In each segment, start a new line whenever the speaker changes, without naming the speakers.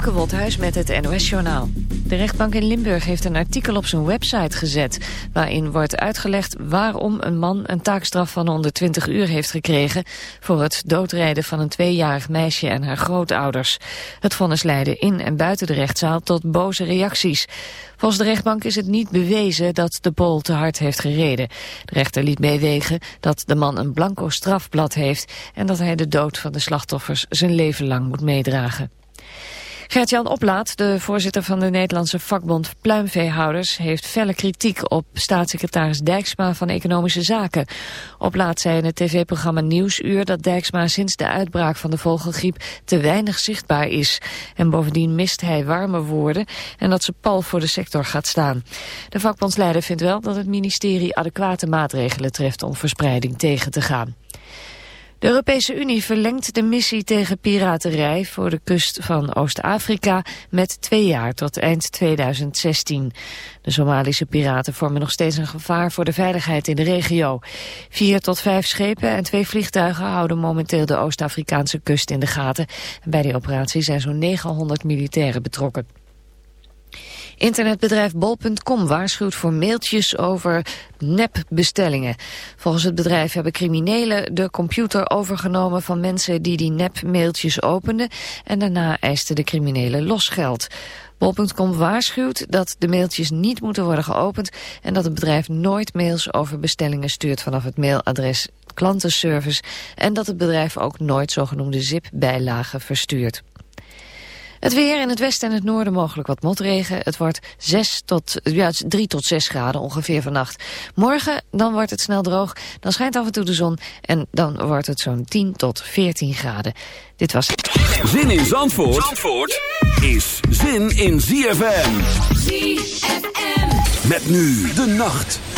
Femke met het NOS-journaal. De rechtbank in Limburg heeft een artikel op zijn website gezet... waarin wordt uitgelegd waarom een man een taakstraf van 120 uur heeft gekregen... voor het doodrijden van een tweejarig meisje en haar grootouders. Het vonnis leidde in en buiten de rechtszaal tot boze reacties. Volgens de rechtbank is het niet bewezen dat de Pool te hard heeft gereden. De rechter liet meewegen dat de man een blanco strafblad heeft... en dat hij de dood van de slachtoffers zijn leven lang moet meedragen. Gert-Jan Oplaat, de voorzitter van de Nederlandse vakbond Pluimveehouders, heeft felle kritiek op staatssecretaris Dijksma van Economische Zaken. Oplaat zei in het tv-programma Nieuwsuur dat Dijksma sinds de uitbraak van de vogelgriep te weinig zichtbaar is. En bovendien mist hij warme woorden en dat ze pal voor de sector gaat staan. De vakbondsleider vindt wel dat het ministerie adequate maatregelen treft om verspreiding tegen te gaan. De Europese Unie verlengt de missie tegen piraterij voor de kust van Oost-Afrika met twee jaar tot eind 2016. De Somalische piraten vormen nog steeds een gevaar voor de veiligheid in de regio. Vier tot vijf schepen en twee vliegtuigen houden momenteel de Oost-Afrikaanse kust in de gaten. bij die operatie zijn zo'n 900 militairen betrokken. Internetbedrijf bol.com waarschuwt voor mailtjes over nepbestellingen. Volgens het bedrijf hebben criminelen de computer overgenomen van mensen die die nepmailtjes openden en daarna eisten de criminelen losgeld. Bol.com waarschuwt dat de mailtjes niet moeten worden geopend en dat het bedrijf nooit mails over bestellingen stuurt vanaf het mailadres klantenservice en dat het bedrijf ook nooit zogenoemde zip-bijlagen verstuurt. Het weer in het westen en het noorden mogelijk wat motregen. Het wordt 6 tot, ja, 3 tot 6 graden ongeveer vannacht. Morgen dan wordt het snel droog. Dan schijnt af en toe de zon. En dan wordt het zo'n 10 tot 14 graden. Dit was
Zin in Zandvoort, Zandvoort is zin in ZFM. ZFM. Met nu de nacht.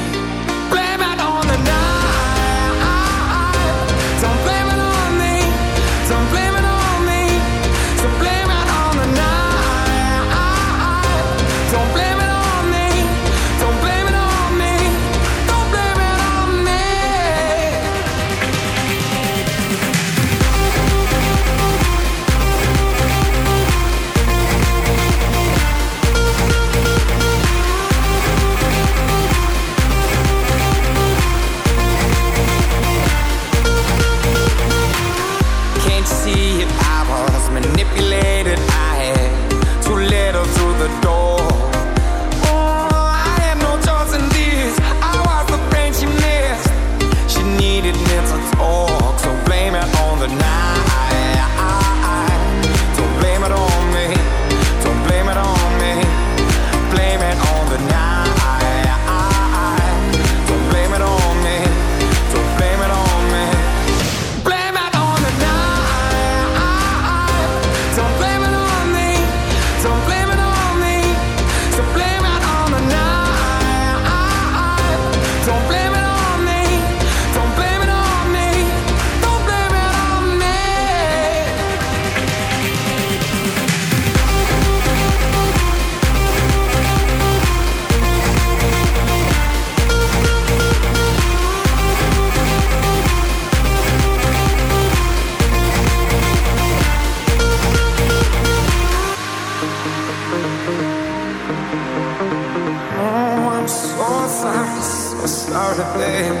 away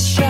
Show.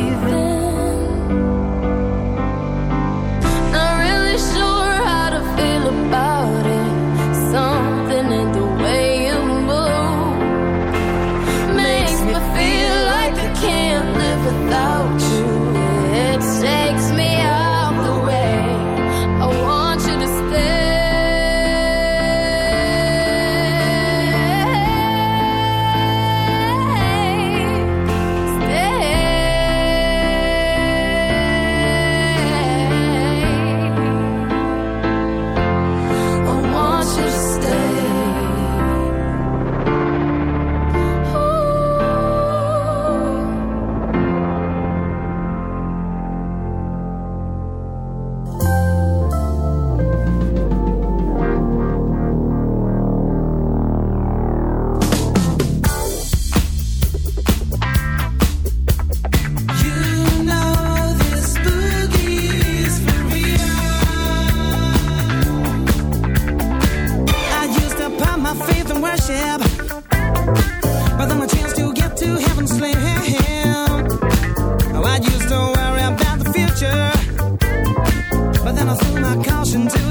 I threw my caution to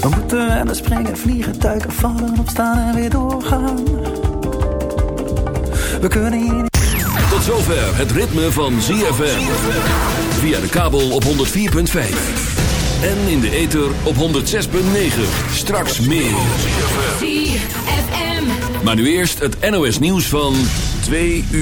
We moeten rennen, springen, vliegen, duiken, vallen, opstaan en weer doorgaan. We kunnen hier niet...
Tot zover het ritme van ZFM. Via de kabel op 104.5. En in de ether op 106.9. Straks meer.
ZFM.
Maar nu eerst het NOS nieuws van 2 uur.